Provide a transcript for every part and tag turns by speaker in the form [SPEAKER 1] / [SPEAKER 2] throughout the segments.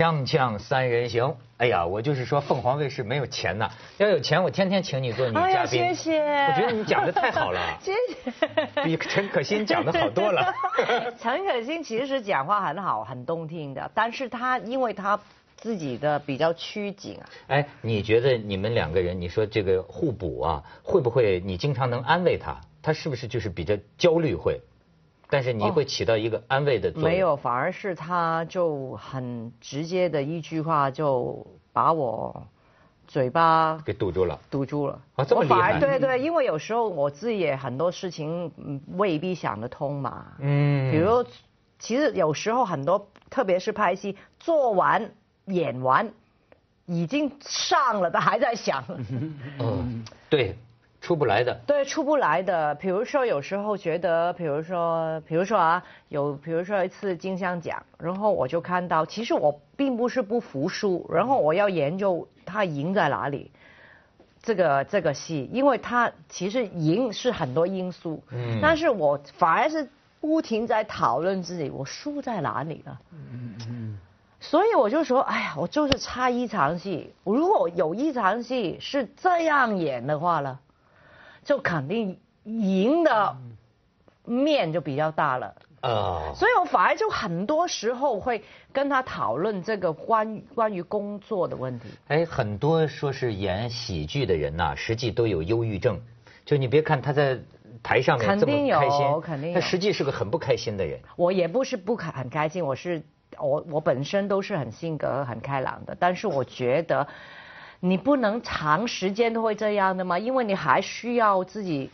[SPEAKER 1] 锵锵三人行，哎呀，我就是说凤凰卫视没有钱呐，要有钱我天天请你做女嘉宾。
[SPEAKER 2] 谢谢。
[SPEAKER 1] 我觉得你讲的太好了。
[SPEAKER 2] 谢谢。
[SPEAKER 1] 比陈可辛讲的好多了。
[SPEAKER 2] 陈可辛其实讲话很好，很动听的，但是他因为他自己的比较拘谨啊。
[SPEAKER 1] 哎，你觉得你们两个人，你说这个互补啊，会不会你经常能安慰他？他是不是就是比较焦虑会？但是你会起到一个安慰的作用。
[SPEAKER 2] 没有，反而是他就很直接的一句话就把我嘴巴
[SPEAKER 1] 给堵住了，
[SPEAKER 2] 堵住了。
[SPEAKER 1] 啊，这么厉害？
[SPEAKER 2] 对对，因为有时候我自己也很多事情未必想得通嘛。嗯。比如，其实有时候很多，特别是拍戏，做完演完已经上了，他还在想。
[SPEAKER 1] 嗯，对。出不来的，
[SPEAKER 2] 对，出不来的。比如说，有时候觉得，比如说，比如说啊，有，比如说一次金像奖，然后我就看到，其实我并不是不服输，然后我要研究他赢在哪里，这个这个戏，因为他其实赢是很多因素，嗯，但是我反而是不停在讨论自己，我输在哪里了，嗯嗯，所以我就说，哎呀，我就是差一场戏，如果有一场戏是这样演的话呢？就肯定赢的面就比较大了啊，所以我反而就很多时候会跟他讨论这个关关于工作的问题。
[SPEAKER 1] 哎，很多说是演喜剧的人呐，实际都有忧郁症。就你别看他在台上面这么开心，
[SPEAKER 2] 肯定
[SPEAKER 1] 他实际是个很不开心的人。
[SPEAKER 2] 我也不是不开很开心，我是我我本身都是很性格很开朗的，但是我觉得。你不能长时间都会这样的吗？因为你还需要自己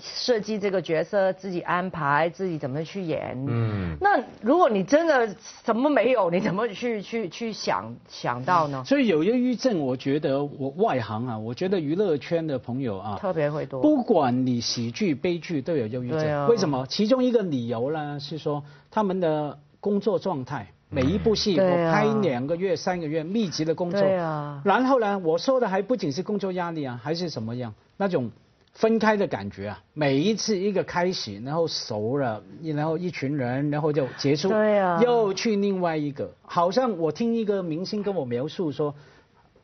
[SPEAKER 2] 设计这个角色，自己安排，自己怎么去演。嗯。那如果你真的什么没有，你怎么去去去想想到呢？
[SPEAKER 3] 所以有忧郁症，我觉得我外行啊，我觉得娱乐圈的朋友啊，
[SPEAKER 2] 特别会多。
[SPEAKER 3] 不管你喜剧、悲剧都有忧郁症，为什么？其中一个理由呢是说他们的工作状态。每一部戏我拍两个月、三个月，密集的工作。
[SPEAKER 2] 对啊。
[SPEAKER 3] 然后呢，我说的还不仅是工作压力啊，还是什么样那种分开的感觉啊。每一次一个开始，然后熟了，然后一群人，然后就结束。
[SPEAKER 2] 对啊。
[SPEAKER 3] 又去另外一个，好像我听一个明星跟我描述说，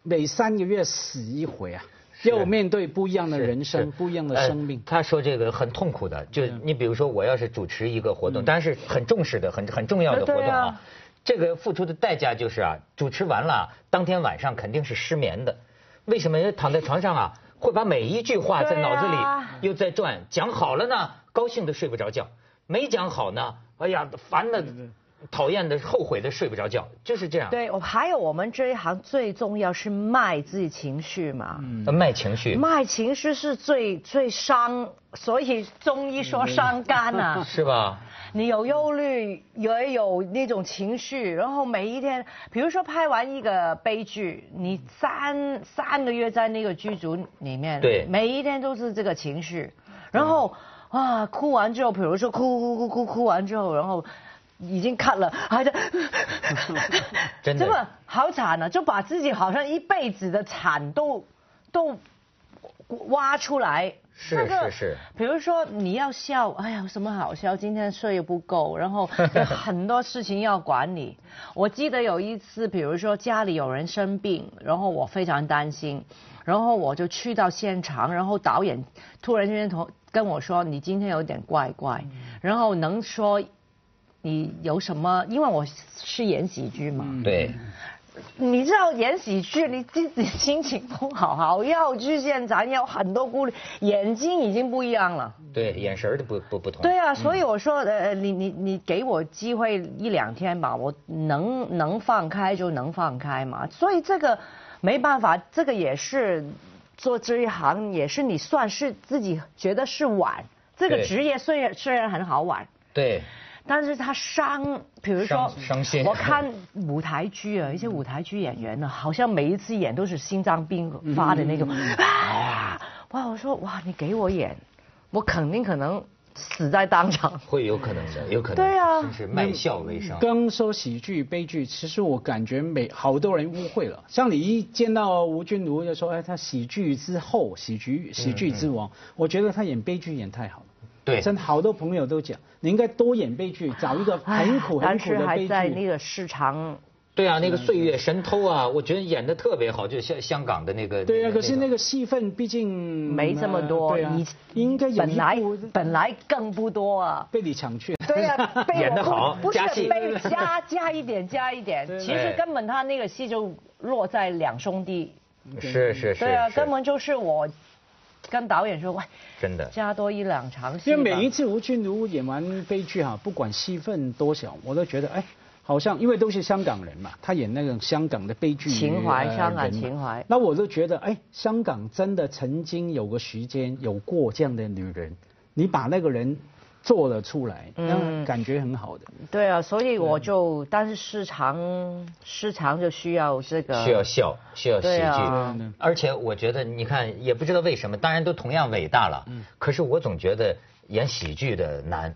[SPEAKER 3] 每三个月死一回啊，要面对不一样的人生，不一样的生命。
[SPEAKER 1] 他说这个很痛苦的，就你比如说，我要是主持一个活动，当然是很重视的、很很重要的活动啊。这个付出的代价就是啊，主持完了当天晚上肯定是失眠的。为什么？因为躺在床上啊，会把每一句话在脑子里又在转。讲好了呢，高兴的睡不着觉；没讲好呢，哎呀，烦的、讨厌的、后悔的睡不着觉，就是这样。
[SPEAKER 2] 对，我还有我们这一行最重要是卖自己情绪嘛。
[SPEAKER 1] 嗯。卖情绪。
[SPEAKER 2] 卖情绪是最最伤，所以中医说伤肝啊。
[SPEAKER 1] 是吧？
[SPEAKER 2] 你有忧虑，也有那种情绪，然后每一天，比如说拍完一个悲剧，你三三个月在那个剧组里面，
[SPEAKER 1] 对，
[SPEAKER 2] 每一天都是这个情绪，然后啊，哭完之后，比如说哭哭哭哭哭完之后，然后已经看了，还在，
[SPEAKER 1] 真的，
[SPEAKER 2] 好惨呢，就把自己好像一辈子的惨都都挖出来。
[SPEAKER 1] 是是是，
[SPEAKER 2] 比如说你要笑，哎呀，什么好笑？今天睡不够，然后有 很多事情要管理。我记得有一次，比如说家里有人生病，然后我非常担心，然后我就去到现场，然后导演突然间同跟我说：“你今天有点怪怪。”然后能说你有什么？因为我是演喜剧嘛。
[SPEAKER 1] 对。
[SPEAKER 2] 你知道演喜剧，你自己心情不好，好要去现场，有很多顾虑，眼睛已经不一样了。
[SPEAKER 1] 对，眼神都不不不同。
[SPEAKER 2] 对啊，所以我说，呃，你你你给我机会一两天吧，我能能放开就能放开嘛。所以这个没办法，这个也是做这一行，也是你算是自己觉得是玩。这个职业虽然虽然很好玩。
[SPEAKER 1] 对。
[SPEAKER 2] 但是他伤，比如说，
[SPEAKER 1] 伤心。
[SPEAKER 2] 我看舞台剧啊，一些舞台剧演员呢，好像每一次演都是心脏病发的那种啊！哇，我说哇，你给我演，我肯定可能死在当场。
[SPEAKER 1] 会有可能的，有可能。
[SPEAKER 2] 对啊，
[SPEAKER 1] 就是卖笑为生。
[SPEAKER 3] 刚说喜剧、悲剧，其实我感觉每好多人误会了。像你一见到吴君如就说，哎，他喜剧之后，喜剧喜剧之王。我觉得他演悲剧演太好了。
[SPEAKER 1] 对，
[SPEAKER 3] 真的好多朋友都讲，你应该多演悲剧，找一个很苦很苦的悲剧。
[SPEAKER 2] 但是还在那个市场
[SPEAKER 1] 对啊，那个《岁月神偷》啊，我觉得演的特别好，就香香港的那个。
[SPEAKER 3] 对啊，可是那个戏份毕竟
[SPEAKER 2] 没这么多，
[SPEAKER 3] 你应该
[SPEAKER 2] 本来本来更不多啊，
[SPEAKER 3] 被你抢去。
[SPEAKER 2] 对啊，
[SPEAKER 1] 演的好，
[SPEAKER 2] 不是被加加一点加一点，其实根本他那个戏就落在两兄弟。
[SPEAKER 1] 是是是。
[SPEAKER 2] 对啊，根本就是我跟导演说，喂，
[SPEAKER 1] 真的
[SPEAKER 2] 加多一两场戏。
[SPEAKER 3] 因为每一次吴君如演完悲剧哈，不管戏份多少，我都觉得哎。好像因为都是香港人嘛，他演那种香港的悲剧
[SPEAKER 2] 情怀，香港情怀。
[SPEAKER 3] 那我就觉得，哎，香港真的曾经有个时间有过这样的女人，你把那个人做了出来，嗯，感觉很好的。
[SPEAKER 2] 对啊，所以我就，但是市场市场就需要这个，
[SPEAKER 1] 需要笑，需要喜剧。而且我觉得，你看，也不知道为什么，当然都同样伟大了，嗯，可是我总觉得演喜剧的难。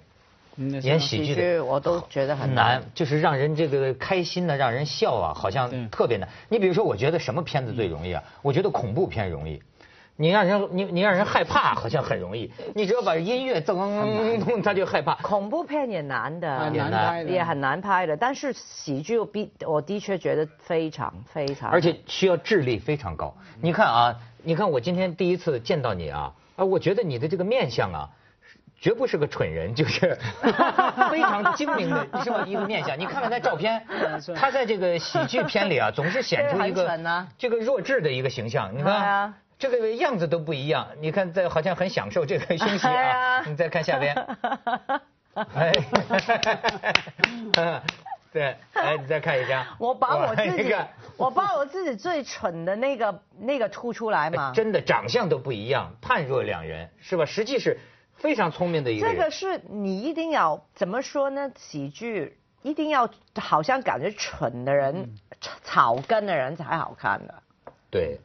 [SPEAKER 1] 演喜剧的
[SPEAKER 2] 我都觉得很
[SPEAKER 1] 难，就是让人这个开心的，让人笑啊，好像特别难。你比如说，我觉得什么片子最容易啊？我觉得恐怖片容易。你让人你你让人害怕，好像很容易。你只要把音乐噔，他就害怕。
[SPEAKER 2] 恐怖片也难的，
[SPEAKER 3] 也难，
[SPEAKER 2] 也很难拍的。但是喜剧，我比我的确觉得非常非常。
[SPEAKER 1] 而且需要智力非常高。你看啊，你看我今天第一次见到你啊，啊，我觉得你的这个面相啊。绝不是个蠢人，就是 非常精明的，是吧？一个面相。你看看他照片，他在这个喜剧片里啊，总是显出一个这个弱智的一个形象。你看，这个样子都不一样。你看，这好像很享受这个休息啊。你再看下边，哎，对，哎，你再看一下。
[SPEAKER 2] 我把我自己，我把我自己最蠢的那个那个突出来嘛。
[SPEAKER 1] 真的，长相都不一样，判若两人，是吧？实际是。非常聪明的一个。
[SPEAKER 2] 这个是你一定要怎么说呢？喜剧一定要好像感觉蠢的人、草根的人才好看的。
[SPEAKER 1] 对，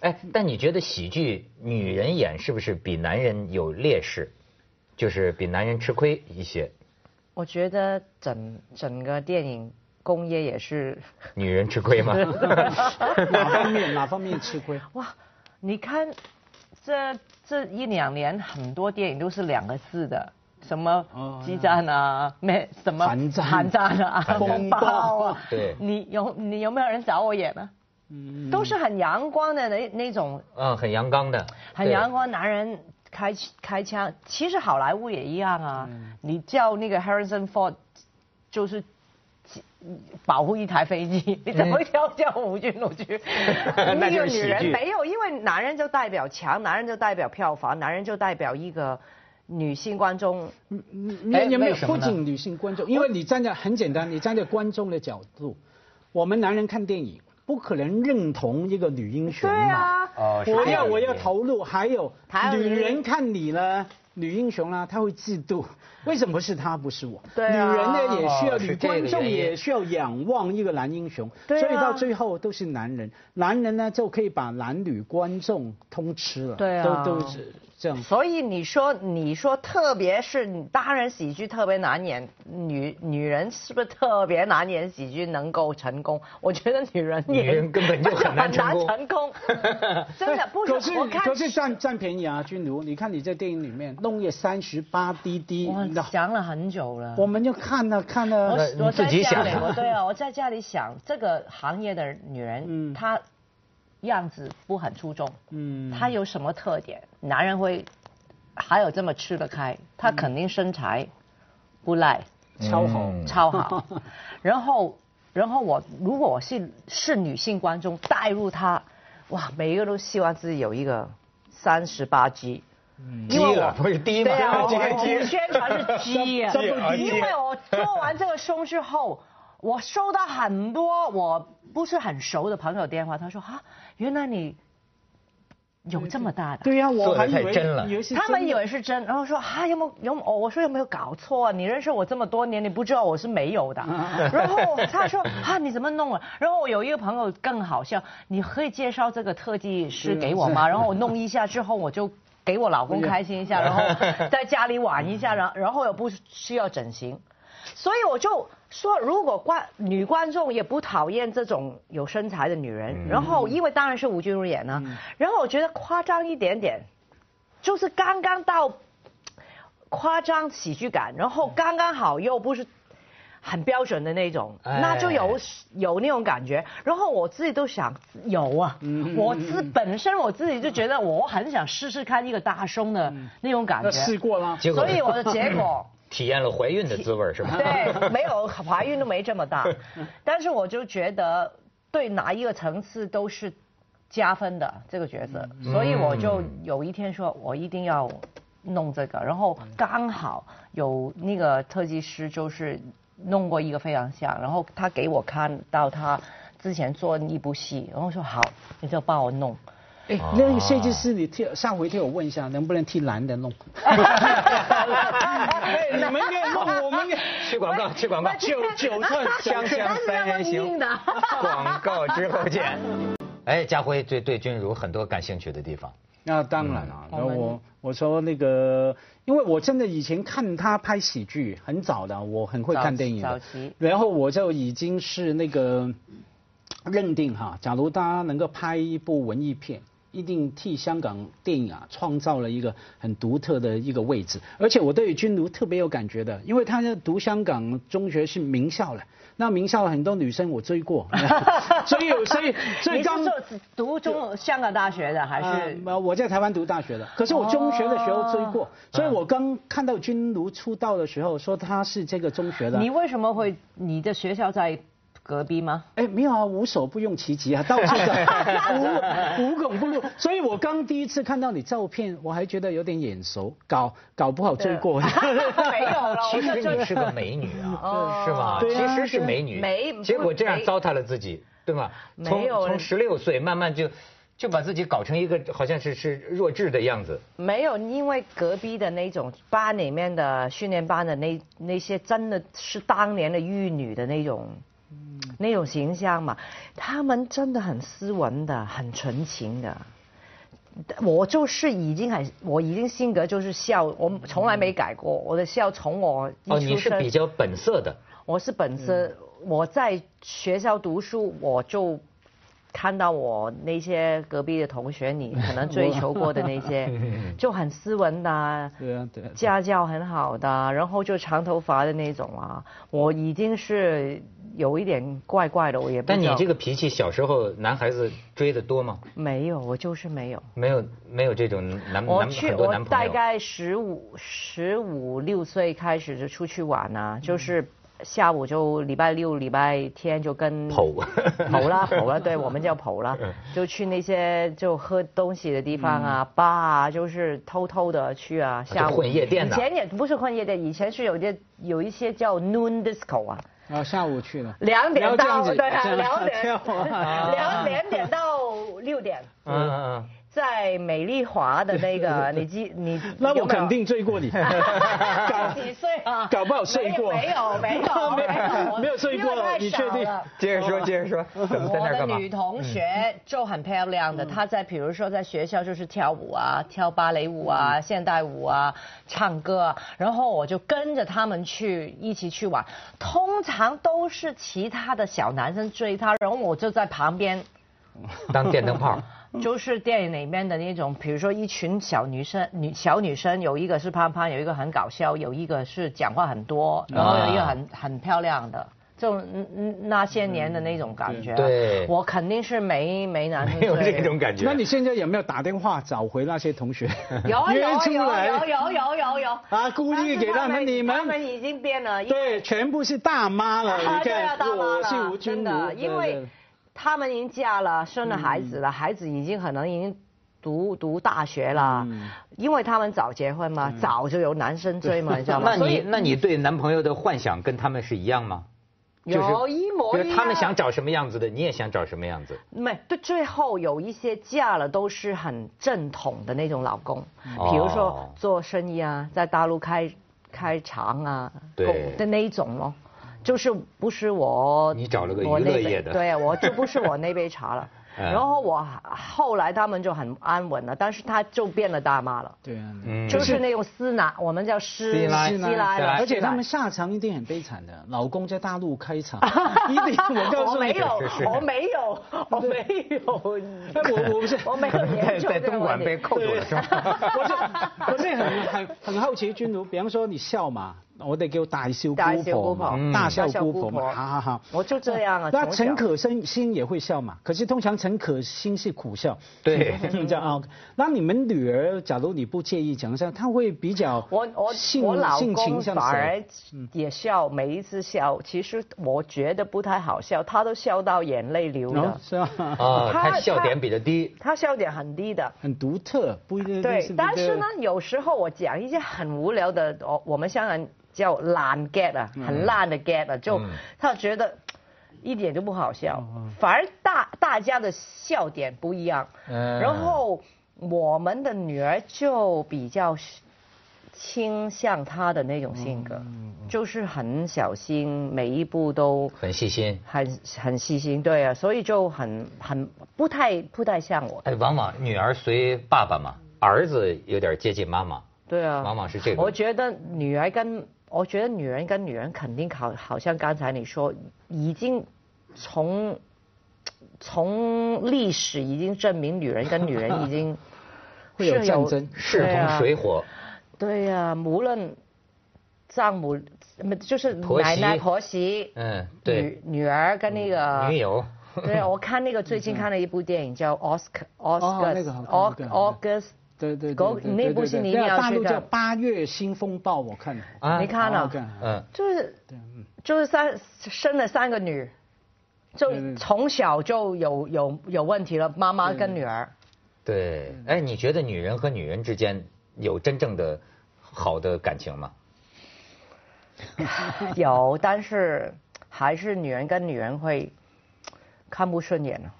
[SPEAKER 1] 哎，但你觉得喜剧女人演是不是比男人有劣势？就是比男人吃亏一些？
[SPEAKER 2] 我觉得整整个电影工业也是。
[SPEAKER 1] 女人吃亏吗？
[SPEAKER 3] 哪方面？哪方面吃亏？哇，
[SPEAKER 2] 你看。这这一两年很多电影都是两个字的，什么激战啊，没什么
[SPEAKER 3] 寒战
[SPEAKER 2] 啊，
[SPEAKER 1] 风暴啊，对，
[SPEAKER 2] 你有你有没有人找我演呢？嗯，都是很阳光的那那种，
[SPEAKER 1] 嗯，很阳刚的，
[SPEAKER 2] 很阳光男人开开枪，其实好莱坞也一样啊，你叫那个 Harrison Ford 就是。保护一台飞机，你怎么叫叫吴君如去？
[SPEAKER 1] 那个
[SPEAKER 2] 女人没有，因为男人就代表强，男人就代表票房，男人就代表一个女性观众。
[SPEAKER 3] 你你有没有不仅女性观众？因为你站在很简单，你站在观众的角度，我们男人看电影不可能认同一个女英雄嘛。对
[SPEAKER 2] 啊，
[SPEAKER 3] 我要我要投入，还有女人看你呢。女英雄啦，她会嫉妒，为什么是她不是我？
[SPEAKER 2] 对
[SPEAKER 3] 女人呢也需要，女观众也需要仰望一个男英雄，所以到最后都是男人，男人呢就可以把男女观众通吃了，
[SPEAKER 2] 对
[SPEAKER 3] 啊，都都是。这样，
[SPEAKER 2] 所以你说，你说，特别是当然喜剧特别难演，女女人是不是特别难演喜剧能够成功？我觉得女人
[SPEAKER 1] 女人根本就很难成
[SPEAKER 2] 功，真的不是。
[SPEAKER 3] 可是可是占占便宜啊，君如，你看你在电影里面弄一三十八滴滴，
[SPEAKER 2] 想了很久了。
[SPEAKER 3] 我们就看了看了，
[SPEAKER 2] 我我在家里，我对啊，我在家里想这个行业的女人，嗯，她。样子不很出众，嗯，他有什么特点？男人会还有这么吃得开？他肯定身材不赖，
[SPEAKER 3] 超好，
[SPEAKER 2] 超好。然后，然后我如果我是是女性观众，带入他，哇，每一个都希望自己有一个三十八 G，
[SPEAKER 1] 因为我不是低吗？
[SPEAKER 2] 对啊，我宣传是 G 啊，因为我做完这个胸之后。我收到很多我不是很熟的朋友电话，他说啊，原来你有这么大的，
[SPEAKER 3] 对呀，我还以为
[SPEAKER 1] 真了，
[SPEAKER 2] 他们以为是真，然后说啊，有没有有，我说有没有搞错？你认识我这么多年，你不知道我是没有的。然后他说啊，你怎么弄了？然后我有一个朋友更好笑，你可以介绍这个特技师给我吗？然后我弄一下之后，我就给我老公开心一下，然后在家里玩一下，然然后又不需要整形。所以我就说，如果观女观众也不讨厌这种有身材的女人，然后因为当然是吴君如演呢，然后我觉得夸张一点点，就是刚刚到夸张喜剧感，然后刚刚好又不是很标准的那种，
[SPEAKER 1] 哎。
[SPEAKER 2] 那就有有那种感觉。然后我自己都想有啊，我自本身我自己就觉得我很想试试看一个大胸的那种感觉，
[SPEAKER 3] 试过了，
[SPEAKER 2] 所以我的结果。
[SPEAKER 1] 体验了怀孕的滋味是吧？
[SPEAKER 2] 对，没有怀孕都没这么大，但是我就觉得对哪一个层次都是加分的这个角色，所以我就有一天说我一定要弄这个，然后刚好有那个特技师就是弄过一个非常像，然后他给我看到他之前做一部戏，然后说好，你就帮我弄。
[SPEAKER 3] 哎，那个设计师，你替上回替我问一下，能不能替男的弄？哎，你们应该弄，我们应该
[SPEAKER 1] 去广告，去广告，
[SPEAKER 3] 九九寸
[SPEAKER 1] 香香三人行，广告之后见。哎，家辉对对君如很多感兴趣的地方。
[SPEAKER 3] 那当然了，
[SPEAKER 2] 嗯
[SPEAKER 3] 然后我我说那个，因为我真的以前看他拍喜剧很早的，我很会看电影的
[SPEAKER 2] 早期，
[SPEAKER 3] 然后我就已经是那个认定哈，假如他能够拍一部文艺片。一定替香港电影啊创造了一个很独特的一个位置，而且我对君如特别有感觉的，因为他读香港中学是名校了，那名校很多女生我追过，所以所以所以刚
[SPEAKER 2] 读中香港大学的还是？
[SPEAKER 3] 呃，我在台湾读大学的，可是我中学的时候追过，所以我刚看到君如出道的时候，说他是这个中学的。
[SPEAKER 2] 你为什么会？你的学校在隔壁吗？
[SPEAKER 3] 哎，没有啊，无所不用其极啊，到处的 无无孔不入。所以我刚第一次看到你照片，我还觉得有点眼熟，搞搞不好追过。
[SPEAKER 2] 没有了，
[SPEAKER 1] 其实你是个美女啊，是吗？
[SPEAKER 3] 对啊
[SPEAKER 1] 其实是美女，
[SPEAKER 2] 没
[SPEAKER 1] 结果这样糟蹋了自己，对吗？从
[SPEAKER 2] 没有
[SPEAKER 1] 从十六岁慢慢就就把自己搞成一个好像是是弱智的样子。
[SPEAKER 2] 没有，因为隔壁的那种班里面的训练班的那那些真的是当年的玉女的那种。那种形象嘛，他们真的很斯文的，很纯情的。我就是已经很，我已经性格就是笑，我从来没改过。我的笑从我
[SPEAKER 1] 哦，你是比较本色的。
[SPEAKER 2] 我是本色、我在学校读书，我就看到我那些隔壁的同学，你 可能追求过的那些，就很斯文的 啊，
[SPEAKER 3] 对啊，对啊。
[SPEAKER 2] 家教很好的啊，然后就长头发的那种啊，我已经是有一点怪怪的，我也不。
[SPEAKER 1] 但你这个脾气，小时候男孩子追的多吗？
[SPEAKER 2] 没有，我就是没有。
[SPEAKER 1] 没有，没有这种男男
[SPEAKER 2] 我去，我
[SPEAKER 1] 很多男朋友。
[SPEAKER 2] 大概十五、十五六岁开始就出去玩啊，就是下午就礼拜六、礼拜天就跟
[SPEAKER 1] 跑
[SPEAKER 2] 跑啦跑啦，对我们叫跑啦，就去那些就喝东西的地方啊，吧啊，就是偷偷的去啊，下午
[SPEAKER 1] 混夜店的
[SPEAKER 2] 以前也不是混夜店，以前是有些有一些叫 noon disco 啊。
[SPEAKER 3] 然后下午去了。
[SPEAKER 2] 两点到，对啊，两点，两 两点到六点，
[SPEAKER 1] 嗯嗯嗯。
[SPEAKER 2] 在美丽华的那个，你记你
[SPEAKER 3] 那我肯定追过你。搞
[SPEAKER 2] 几岁啊？
[SPEAKER 3] 搞不好睡过。
[SPEAKER 2] 没有没有
[SPEAKER 3] 没
[SPEAKER 2] 有
[SPEAKER 3] 有没有睡过你确定？
[SPEAKER 1] 接着说，接着说，
[SPEAKER 2] 我的？女同学就很漂亮的，她在比如说在学校就是跳舞啊，跳芭蕾舞啊、现代舞啊、唱歌啊，然后我就跟着他们去一起去玩，通常都是其他的小男生追她，然后我就在旁边。
[SPEAKER 1] 当电灯泡。
[SPEAKER 2] 就是电影里面的那种，比如说一群小女生，女小女生，有一个是胖胖，有一个很搞笑，有一个是讲话很多，然后有一个很很漂亮的，就嗯嗯那些年的那种感觉。
[SPEAKER 1] 对
[SPEAKER 2] 我肯定是没没男生
[SPEAKER 1] 没有
[SPEAKER 2] 追
[SPEAKER 1] 这种感觉。
[SPEAKER 3] 那你现在有没有打电话找回那些同学？
[SPEAKER 2] 有啊有有有有有有有
[SPEAKER 3] 啊 故意给他们你们
[SPEAKER 2] 他们已经变了，
[SPEAKER 3] 对，全部是大妈了。
[SPEAKER 2] 啊
[SPEAKER 3] 你
[SPEAKER 2] 对啊，大妈了
[SPEAKER 3] 我是吴
[SPEAKER 2] 的
[SPEAKER 3] 如，
[SPEAKER 2] 因为他们已经嫁了，生了孩子了，孩子已经可能已经读读大学了，
[SPEAKER 3] 嗯
[SPEAKER 2] 因为他们早结婚嘛，早就有男生追嘛，你知道吗？
[SPEAKER 1] 那你那你对男朋友的幻想跟他们是一样吗？
[SPEAKER 2] 有一模一样。
[SPEAKER 1] 就是他们想找什么样子的，你也想找什么样子。
[SPEAKER 2] 没对，最后有一些嫁了都是很正统的那种老公，
[SPEAKER 1] 哦
[SPEAKER 2] 比如说做生意啊，在大陆开开厂啊，
[SPEAKER 1] 对
[SPEAKER 2] 的那一种咯。就是不是我，
[SPEAKER 1] 你找了个
[SPEAKER 2] 我那杯
[SPEAKER 1] 娱乐业的
[SPEAKER 2] 对，我就不是我那杯茶了。
[SPEAKER 1] 嗯
[SPEAKER 2] 然后我后来他们就很安稳了，但是他就变了大妈了，
[SPEAKER 3] 对啊，
[SPEAKER 1] 嗯
[SPEAKER 2] 就是那种师奶，我们叫师
[SPEAKER 1] 师奶
[SPEAKER 2] 师奶了，
[SPEAKER 3] 而且他们下场一定很悲惨的，老公在大陆开厂，一定我告诉你，
[SPEAKER 2] 我没有我没有，我没有，
[SPEAKER 3] 我我不是
[SPEAKER 2] 我没有
[SPEAKER 1] 在
[SPEAKER 2] 研究
[SPEAKER 1] 在东。莞被扣住了是吧？
[SPEAKER 3] 我是我是很很很好奇，君如，比方说你笑嘛，我哋叫大笑
[SPEAKER 2] 大笑
[SPEAKER 3] 姑婆大笑
[SPEAKER 2] 姑婆
[SPEAKER 3] 好好好。
[SPEAKER 2] 我就这样啊。
[SPEAKER 3] 那陈可辛辛也会笑嘛？可是通常陈可辛是苦笑。
[SPEAKER 1] 对
[SPEAKER 3] 这样啊。那你们女儿，假如你不介意讲一下，她会比较
[SPEAKER 2] 我我
[SPEAKER 3] 性
[SPEAKER 2] 我老
[SPEAKER 3] 性情
[SPEAKER 2] 公？反而也笑，每一次笑，其实我觉得不太好笑，他都笑到眼泪流的。
[SPEAKER 3] 哦，是吧？
[SPEAKER 1] 啊，
[SPEAKER 2] 他
[SPEAKER 1] 他笑点比较低。
[SPEAKER 2] 他笑点很低的。
[SPEAKER 3] 很独特，不一定。
[SPEAKER 2] 对，但是呢，有时候我讲一些很无聊的，我我们香港人叫烂 get 啊，很烂的 get 啊，就
[SPEAKER 1] 嗯
[SPEAKER 2] 他觉得一点都不好笑，
[SPEAKER 3] 哦
[SPEAKER 2] 反而大大家的笑点不一样。
[SPEAKER 1] 嗯
[SPEAKER 2] 然后我们的女儿就比较倾向她的那种性格，
[SPEAKER 3] 嗯
[SPEAKER 2] 就是很小心，每一步都
[SPEAKER 1] 很细心。
[SPEAKER 2] 很很细心，对啊，所以就很很不太不太像我。
[SPEAKER 1] 哎，往往女儿随爸爸嘛，儿子有点接近妈妈。
[SPEAKER 2] 对啊，
[SPEAKER 1] 往往是这个
[SPEAKER 2] 我觉得女儿跟我觉得女人跟女人肯定好，好像刚才你说，已经从从历史已经证明，女人跟女人已经
[SPEAKER 3] 会 有
[SPEAKER 2] 是
[SPEAKER 3] 战争
[SPEAKER 1] 势同水火。
[SPEAKER 2] 对呀、无论丈母，就是
[SPEAKER 1] 婆媳
[SPEAKER 2] 奶奶婆媳，
[SPEAKER 1] 嗯，对，
[SPEAKER 2] 女女儿跟那个
[SPEAKER 1] 女友。
[SPEAKER 2] 对啊，我看那个最近看了一部电影叫 Oscar
[SPEAKER 3] 哦那个好看
[SPEAKER 2] Oscar
[SPEAKER 3] 对
[SPEAKER 2] August，
[SPEAKER 3] 对对
[SPEAKER 2] 狗
[SPEAKER 3] 对对
[SPEAKER 2] 那部戏你一定
[SPEAKER 3] 对大陆叫
[SPEAKER 2] 要去看《
[SPEAKER 3] 八月新风暴》，我看了。
[SPEAKER 1] 啊
[SPEAKER 2] 你看了？
[SPEAKER 1] 嗯，
[SPEAKER 2] 就是就是三生了三个女，就
[SPEAKER 3] 对对
[SPEAKER 2] 从小就有有有问题了，妈妈跟女儿。
[SPEAKER 1] 对。哎，你觉得女人和女人之间有真正的好的感情吗？
[SPEAKER 2] 有，但是还是女人跟女人会看不顺眼了。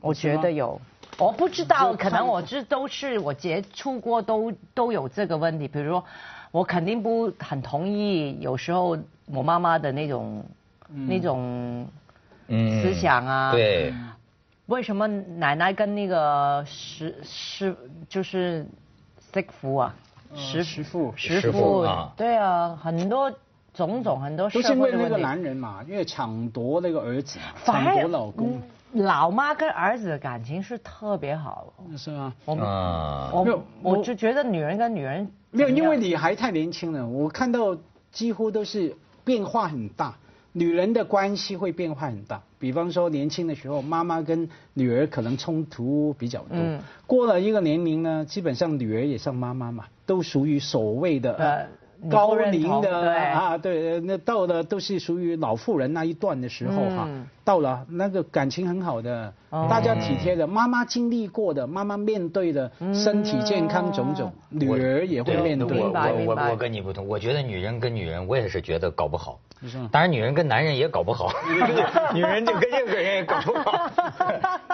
[SPEAKER 2] 我觉得有，我不知道，可能我这都是我接触过都都有这个问题。比如说，我肯定不很同意，有时候我妈妈的那种、那种
[SPEAKER 1] 嗯
[SPEAKER 2] 思想啊，
[SPEAKER 1] 对，
[SPEAKER 2] 为什么奶奶跟那个师师就是媳妇啊，师
[SPEAKER 3] 师傅。
[SPEAKER 2] 师
[SPEAKER 1] 师傅
[SPEAKER 2] 傅
[SPEAKER 1] 啊。
[SPEAKER 2] 对啊，很多种种很多社
[SPEAKER 3] 都是因为那个。男人嘛，因为抢夺那个儿子，
[SPEAKER 2] 反而
[SPEAKER 3] 抢夺老公，
[SPEAKER 2] 嗯老妈跟儿子的感情是特别好。
[SPEAKER 3] 是吗？
[SPEAKER 2] 我
[SPEAKER 1] 啊，
[SPEAKER 2] 我
[SPEAKER 3] 没有我
[SPEAKER 2] 我就觉得女人跟女人
[SPEAKER 3] 没有，因为你还太年轻了。我看到几乎都是变化很大，女人的关系会变化很大。比方说年轻的时候，妈妈跟女儿可能冲突比较多。
[SPEAKER 2] 嗯
[SPEAKER 3] 过了一个年龄呢，基本上女儿也像妈妈嘛，都属于所谓的高龄的啊，对，那到了都是属于老妇人那一段的时候哈、
[SPEAKER 2] 嗯
[SPEAKER 3] 到了那个感情很好的，
[SPEAKER 2] 哦
[SPEAKER 3] 大家体贴的，妈妈经历过的，妈妈面对的身体健康种种，女儿也会面对。
[SPEAKER 1] 我我我我跟你不同，我觉得女人跟女人，我也是觉得搞不好。当然，女人跟男人也搞不好，女人就跟任何人也搞不好。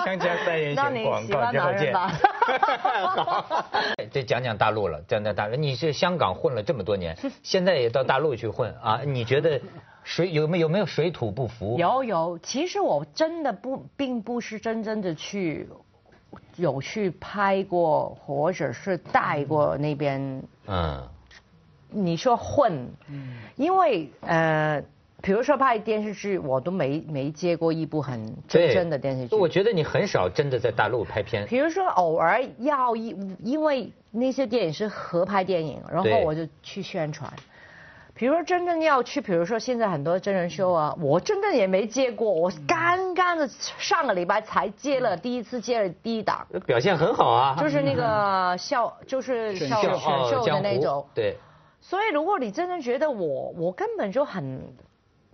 [SPEAKER 1] 锵锵三人行广告之后见。这讲讲大陆了，讲讲大陆。你是香港混了这么多年，现在也到大陆去混啊？你觉得水有没有没有水土不服？
[SPEAKER 2] 有有，其实我真的不，并不是真正的去有去拍过，或者是带过那边。
[SPEAKER 1] 嗯
[SPEAKER 2] 你说混，因为呃，比如说拍电视剧，我都没没接过一部很真
[SPEAKER 1] 对，
[SPEAKER 2] 正的电视剧。
[SPEAKER 1] 我觉得你很少真的在大陆拍片。
[SPEAKER 2] 比如说偶尔要因因为那些电影是合拍电影，然后我就去宣传。比如说真正要去，比如说现在很多真人秀啊，我真的也没接过，我刚刚的上个礼拜才接了第一次接了第一档，
[SPEAKER 1] 表现很好啊，
[SPEAKER 2] 就是那个笑，就是笑
[SPEAKER 3] 选
[SPEAKER 2] 选秀的那种。
[SPEAKER 1] 对，
[SPEAKER 2] 所以如果你真的觉得我我根本就很，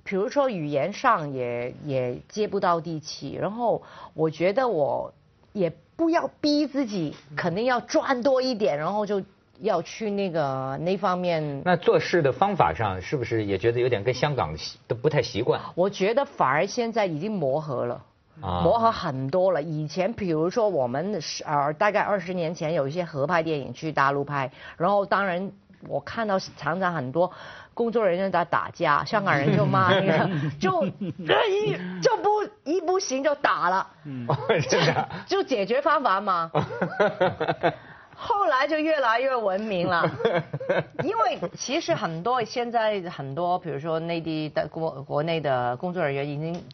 [SPEAKER 2] 比如说语言上也也接不到地气，然后我觉得我也不要逼自己，肯定要赚多一点，然后就要去那个那方面。
[SPEAKER 1] 那做事的方法上是不是也觉得有点跟香港习都不太习惯？
[SPEAKER 2] 我觉得反而现在已经磨合了。
[SPEAKER 1] 啊
[SPEAKER 2] 磨合很多了。以前比如说我们是呃大概二十年前有一些合拍电影去大陆拍，然后当然我看到常常很多工作人员在打架，香港人就骂那个，就一就不一不行就打了，
[SPEAKER 1] 真的。
[SPEAKER 2] 就解决方法嘛。后来就越来越文明了，因为其实很多现在很多，比如说内地的国国内的工作人员已经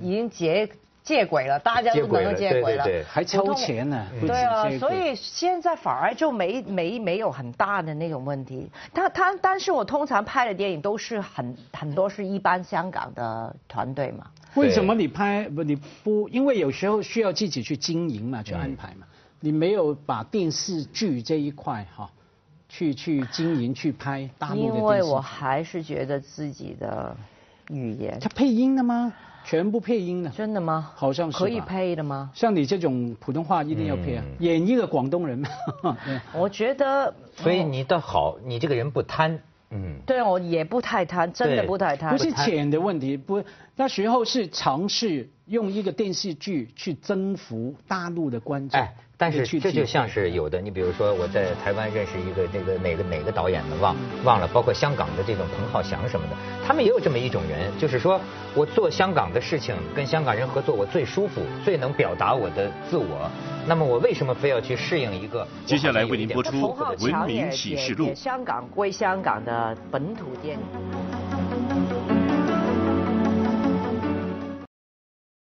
[SPEAKER 2] 已经结接轨了，大家都能够接轨了，
[SPEAKER 3] 还抽钱呢。
[SPEAKER 2] 对啊，所以现在反而就没没没有很大的那种问题。他他，但是我通常拍的电影都是很很多是一般香港的团队嘛。
[SPEAKER 3] 为什么你拍不你不？因为有时候需要自己去经营嘛，去安排嘛。你没有把电视剧这一块哈，去去经营去拍大陆的
[SPEAKER 2] 因为我还是觉得自己的语言。
[SPEAKER 3] 他配音的吗？全部配音的。
[SPEAKER 2] 真的吗？
[SPEAKER 3] 好像是。
[SPEAKER 2] 可以配的吗？
[SPEAKER 3] 像你这种普通话一定要配啊，演一个广东人。
[SPEAKER 2] 我觉得。
[SPEAKER 1] 所以你的好，你这个人不贪。
[SPEAKER 2] 嗯，对我也不太贪，真的不太贪。
[SPEAKER 3] 不是钱的问题，不，那时候是尝试用一个电视剧去征服大陆的观众。哎，
[SPEAKER 1] 但是这就像是有的，你比如说我在台湾认识一个那个哪个哪个导演的？忘忘了，包括香港的这种彭浩翔什么的，他们也有这么一种人，就是说我做香港的事情，跟香港人合作，我最舒服，最能表达我的自我。那么我为什么非要去适应一个？
[SPEAKER 4] 接下来为您播出《文明启示录》。
[SPEAKER 2] 香港归香港的本土电影。